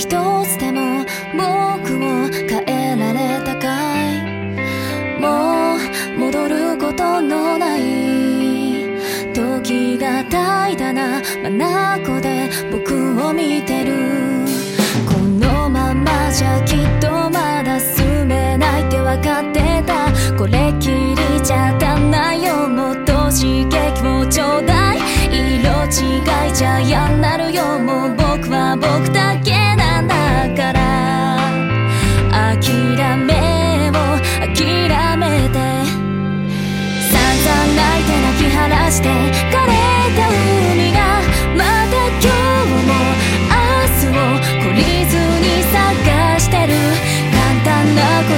一つでも僕を変えられたかい。もう戻ることのない時が怠惰な眼で僕を見てる。このままじゃきっとまだ進めないって分かって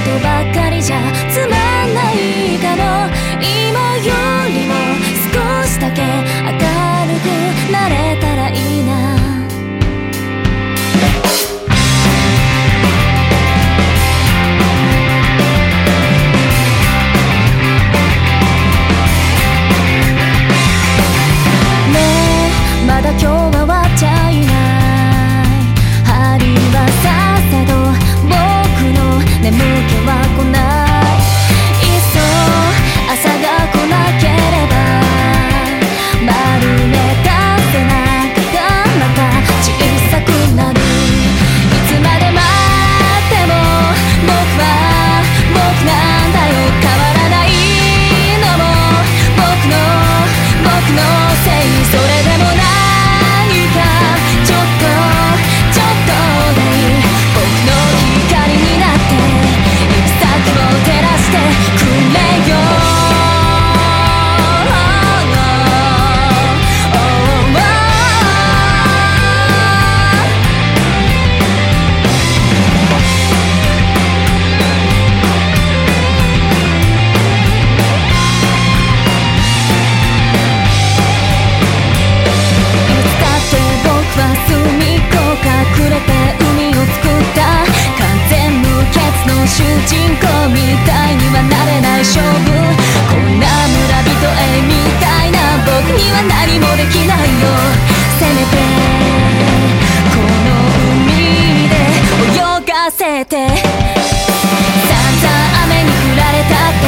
ことばかりじゃみたいにはなれない勝負こんな村人絵みたいな僕には何もできないよせめてこの海で泳がせて散々雨に降られた